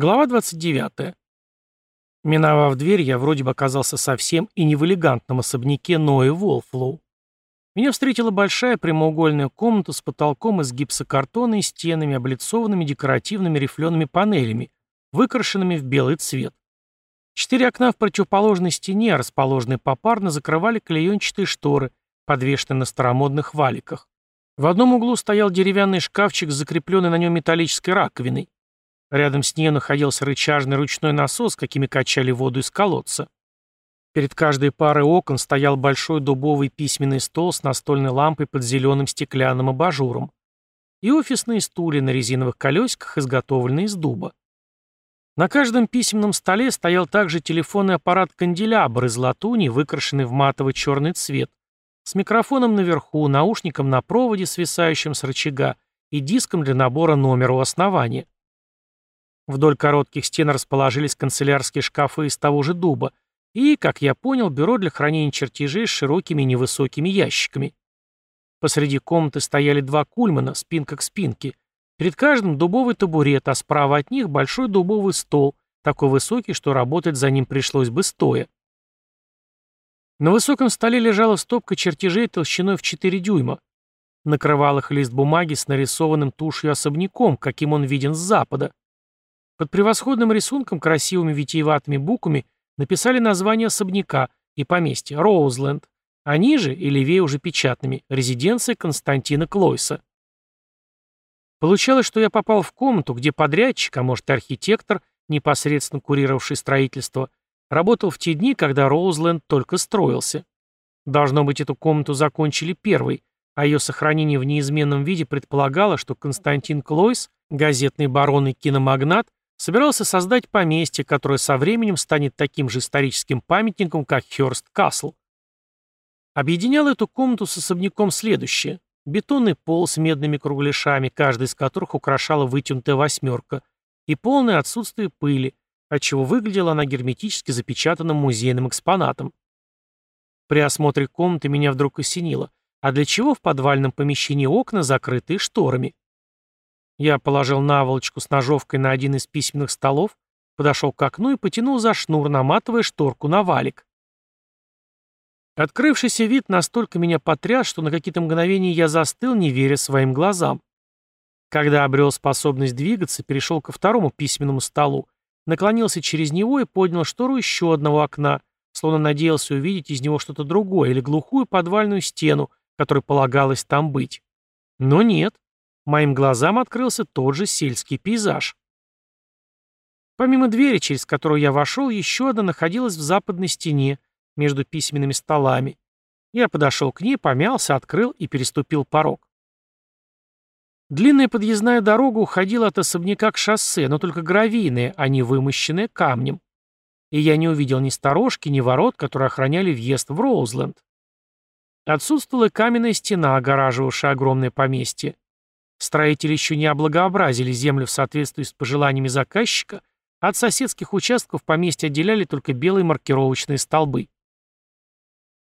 Глава 29. Миновав дверь, я вроде бы оказался совсем и не в элегантном особняке Ноэ Волфлоу. Меня встретила большая прямоугольная комната с потолком из гипсокартона и стенами, облицованными декоративными рифлеными панелями, выкрашенными в белый цвет. Четыре окна в противоположной стене, расположенные попарно, закрывали клеенчатые шторы, подвешенные на старомодных валиках. В одном углу стоял деревянный шкафчик с закрепленной на нем металлической раковиной. Рядом с ней находился рычажный ручной насос, какими качали воду из колодца. Перед каждой парой окон стоял большой дубовый письменный стол с настольной лампой под зеленым стеклянным абажуром и офисные стулья на резиновых колесиках, изготовленные из дуба. На каждом письменном столе стоял также телефонный аппарат-канделябр из латуни, выкрашенный в матовый черный цвет, с микрофоном наверху, наушником на проводе, свисающим с рычага, и диском для набора номера у основания. Вдоль коротких стен расположились канцелярские шкафы из того же дуба и, как я понял, бюро для хранения чертежей с широкими невысокими ящиками. Посреди комнаты стояли два кульмана, спинка к спинке. Перед каждым дубовый табурет, а справа от них большой дубовый стол, такой высокий, что работать за ним пришлось бы стоя. На высоком столе лежала стопка чертежей толщиной в 4 дюйма. Накрывал их лист бумаги с нарисованным тушью особняком, каким он виден с запада. Под превосходным рисунком красивыми витиеватыми буквами написали название особняка и поместья Роузленд, а ниже, и левее уже печатными, резиденция Константина Клойса. Получалось, что я попал в комнату, где подрядчик, а может архитектор, непосредственно курировавший строительство, работал в те дни, когда Роузленд только строился. Должно быть, эту комнату закончили первой, а ее сохранение в неизменном виде предполагало, что Константин Клойс, газетный барон и киномагнат, собирался создать поместье, которое со временем станет таким же историческим памятником, как Хёрст Касл. Объединял эту комнату с особняком следующее. Бетонный пол с медными кругляшами, каждый из которых украшала вытянутая восьмерка, и полное отсутствие пыли, отчего выглядела она герметически запечатанным музейным экспонатом. При осмотре комнаты меня вдруг осенило. А для чего в подвальном помещении окна, закрытые шторами? Я положил наволочку с ножовкой на один из письменных столов, подошел к окну и потянул за шнур, наматывая шторку на валик. Открывшийся вид настолько меня потряс, что на какие-то мгновения я застыл, не веря своим глазам. Когда обрел способность двигаться, перешел ко второму письменному столу, наклонился через него и поднял штору еще одного окна, словно надеялся увидеть из него что-то другое или глухую подвальную стену, которой полагалось там быть. Но нет. Моим глазам открылся тот же сельский пейзаж. Помимо двери, через которую я вошел, еще одна находилась в западной стене, между письменными столами. Я подошел к ней, помялся, открыл и переступил порог. Длинная подъездная дорога уходила от особняка к шоссе, но только гравийная, а не вымощенная камнем. И я не увидел ни сторожки, ни ворот, которые охраняли въезд в Роузленд. Отсутствовала каменная стена, огораживавшая огромное поместье. Строители еще не облагообразили землю в соответствии с пожеланиями заказчика, от соседских участков поместья отделяли только белые маркировочные столбы.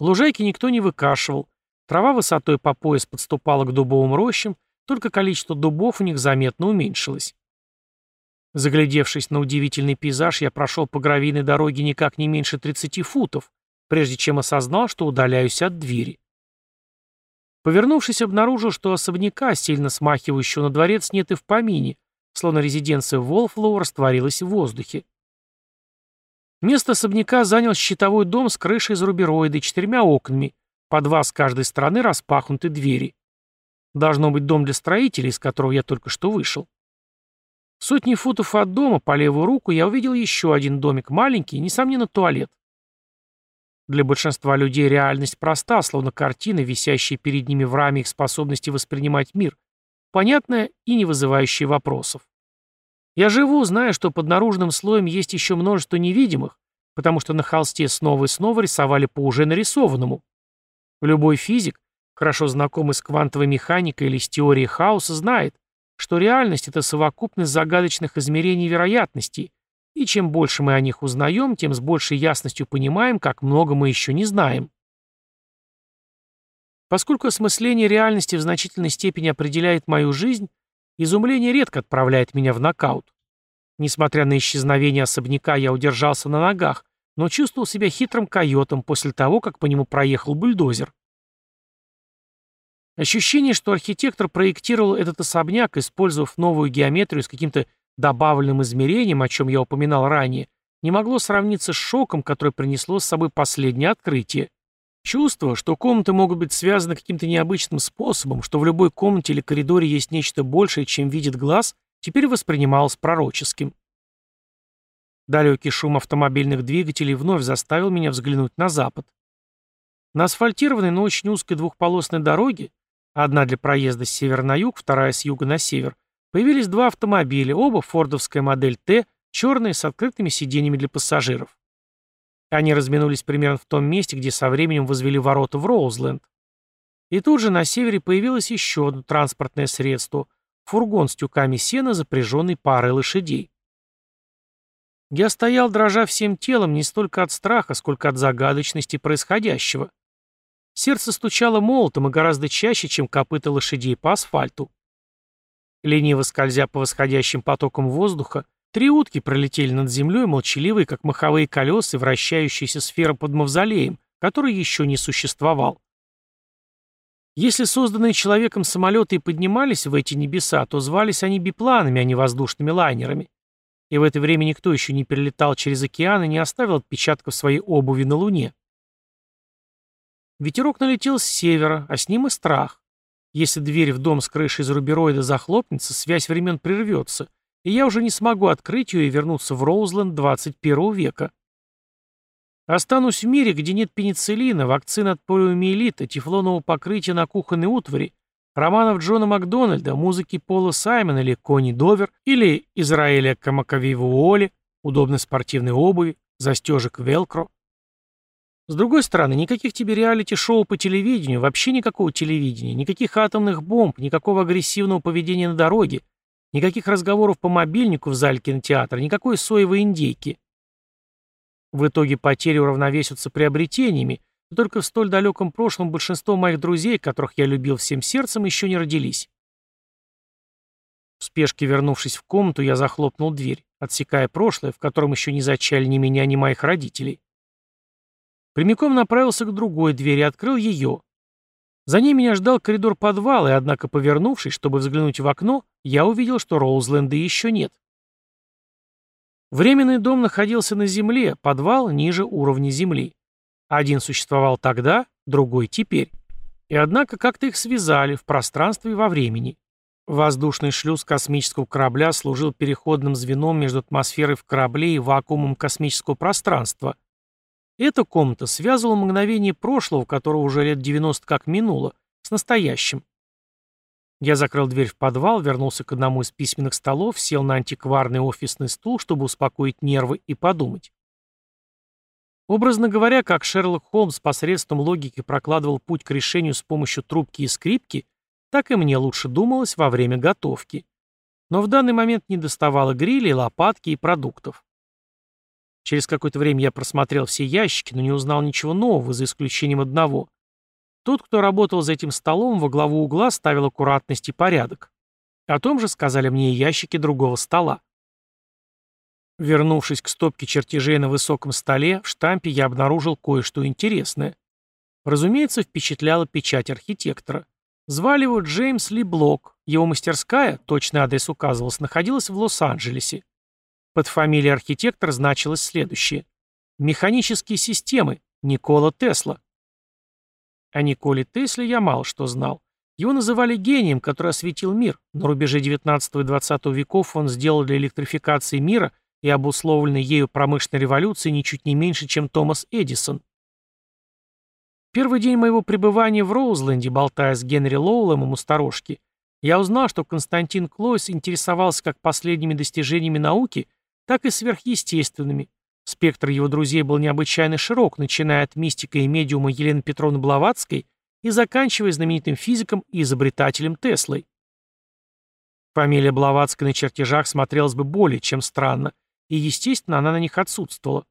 Лужайки никто не выкашивал, трава высотой по пояс подступала к дубовым рощам, только количество дубов у них заметно уменьшилось. Заглядевшись на удивительный пейзаж, я прошел по гравийной дороге никак не меньше 30 футов, прежде чем осознал, что удаляюсь от двери. Повернувшись, обнаружил, что особняка, сильно смахивающего на дворец, нет и в помине, словно резиденция Волфлоу растворилась в воздухе. Место особняка занял щитовой дом с крышей из рубероида и четырьмя окнами, по два с каждой стороны распахнуты двери. Должно быть дом для строителей, из которого я только что вышел. Сотни футов от дома по левую руку я увидел еще один домик, маленький, несомненно, туалет. Для большинства людей реальность проста, словно картина, висящая перед ними в раме их способности воспринимать мир, понятная и не вызывающая вопросов. Я живу, зная, что под наружным слоем есть еще множество невидимых, потому что на холсте снова и снова рисовали по уже нарисованному. Любой физик, хорошо знакомый с квантовой механикой или с теорией хаоса, знает, что реальность — это совокупность загадочных измерений вероятностей, и чем больше мы о них узнаем, тем с большей ясностью понимаем, как много мы еще не знаем. Поскольку осмысление реальности в значительной степени определяет мою жизнь, изумление редко отправляет меня в нокаут. Несмотря на исчезновение особняка, я удержался на ногах, но чувствовал себя хитрым койотом после того, как по нему проехал бульдозер. Ощущение, что архитектор проектировал этот особняк, использовав новую геометрию с каким-то добавленным измерением, о чем я упоминал ранее, не могло сравниться с шоком, который принесло с собой последнее открытие. Чувство, что комнаты могут быть связаны каким-то необычным способом, что в любой комнате или коридоре есть нечто большее, чем видит глаз, теперь воспринималось пророческим. Далекий шум автомобильных двигателей вновь заставил меня взглянуть на запад. На асфальтированной, но очень узкой двухполосной дороге, одна для проезда с севера на юг, вторая с юга на север, появились два автомобиля, оба фордовская модель Т, черные, с открытыми сиденьями для пассажиров. Они разминулись примерно в том месте, где со временем возвели ворота в Роузленд. И тут же на севере появилось еще одно транспортное средство – фургон с тюками сена, запряженный парой лошадей. Я стоял, дрожа всем телом, не столько от страха, сколько от загадочности происходящего. Сердце стучало молотом и гораздо чаще, чем копыта лошадей по асфальту. Лениво скользя по восходящим потокам воздуха, три утки пролетели над землей, молчаливые, как маховые колеса, вращающиеся сфера под мавзолеем, который еще не существовал. Если созданные человеком самолеты и поднимались в эти небеса, то звались они бипланами, а не воздушными лайнерами и в это время никто еще не перелетал через океан и не оставил отпечатков своей обуви на Луне. Ветерок налетел с севера, а с ним и страх. Если дверь в дом с крышей из рубероида захлопнется, связь времен прервется, и я уже не смогу открыть ее и вернуться в Роузленд 21 века. Останусь в мире, где нет пенициллина, вакцин от полиомиелита, тефлонового покрытия на кухонной утвари, романов Джона Макдональда, музыки Пола Саймона или Кони Довер, или Израиля Камакавивуоли, удобной спортивной обуви, застежек Велкро. С другой стороны, никаких тебе реалити-шоу по телевидению, вообще никакого телевидения, никаких атомных бомб, никакого агрессивного поведения на дороге, никаких разговоров по мобильнику в зале кинотеатра, никакой соевой индейки. В итоге потери уравновесятся приобретениями, только в столь далеком прошлом большинство моих друзей, которых я любил всем сердцем, еще не родились. В спешке вернувшись в комнату, я захлопнул дверь, отсекая прошлое, в котором еще не зачали ни меня, ни моих родителей. Прямиком направился к другой двери открыл ее. За ней меня ждал коридор подвала, и, однако, повернувшись, чтобы взглянуть в окно, я увидел, что Роузленда еще нет. Временный дом находился на земле, подвал ниже уровня земли. Один существовал тогда, другой теперь. И однако как-то их связали в пространстве и во времени. Воздушный шлюз космического корабля служил переходным звеном между атмосферой в корабле и вакуумом космического пространства. Эта комната связывала мгновение прошлого, которого уже лет 90 как минуло, с настоящим. Я закрыл дверь в подвал, вернулся к одному из письменных столов, сел на антикварный офисный стул, чтобы успокоить нервы и подумать. Образно говоря, как Шерлок Холмс посредством логики прокладывал путь к решению с помощью трубки и скрипки, так и мне лучше думалось во время готовки. Но в данный момент не доставало грилей, лопатки и продуктов. Через какое-то время я просмотрел все ящики, но не узнал ничего нового, за исключением одного. Тот, кто работал за этим столом, во главу угла ставил аккуратность и порядок. О том же сказали мне и ящики другого стола. Вернувшись к стопке чертежей на высоком столе, в штампе я обнаружил кое-что интересное. Разумеется, впечатляла печать архитектора. Звали его Джеймс Ли Блок. Его мастерская, точный адрес указывался, находилась в Лос-Анджелесе. Под фамилией архитектора значилось следующее. Механические системы. Никола Тесла. О Николе Тесле я мало что знал. Его называли гением, который осветил мир. На рубеже 19 и 20 веков он сделал для электрификации мира – и обусловленной ею промышленной революции ничуть не меньше, чем Томас Эдисон. Первый день моего пребывания в Роузленде, болтая с Генри Лоулемом у сторожки, я узнал, что Константин Клойс интересовался как последними достижениями науки, так и сверхъестественными. Спектр его друзей был необычайно широк, начиная от мистика и медиума Елены Петровны Блаватской и заканчивая знаменитым физиком и изобретателем Теслой. Фамилия Блаватской на чертежах смотрелась бы более чем странно, и, естественно, она на них отсутствовала.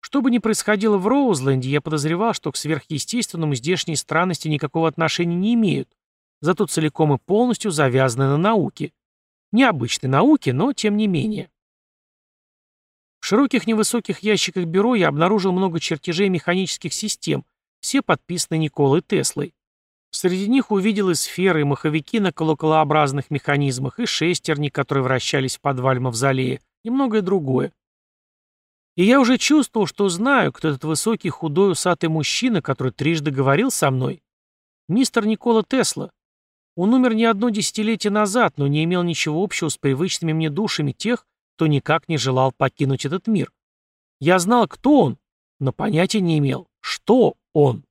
Что бы ни происходило в Роузленде, я подозревал, что к сверхъестественному здешние странности никакого отношения не имеют, зато целиком и полностью завязаны на науке. Необычной науке, но тем не менее. В широких невысоких ящиках бюро я обнаружил много чертежей механических систем, все подписаны Николой Теслой. Среди них увидел и сферы, и маховики на колоколообразных механизмах, и шестерни, которые вращались в подвале мавзолея, и многое другое. И я уже чувствовал, что знаю, кто этот высокий, худой, усатый мужчина, который трижды говорил со мной. Мистер Никола Тесла. Он умер не одно десятилетие назад, но не имел ничего общего с привычными мне душами тех, кто никак не желал покинуть этот мир. Я знал, кто он, но понятия не имел, что он.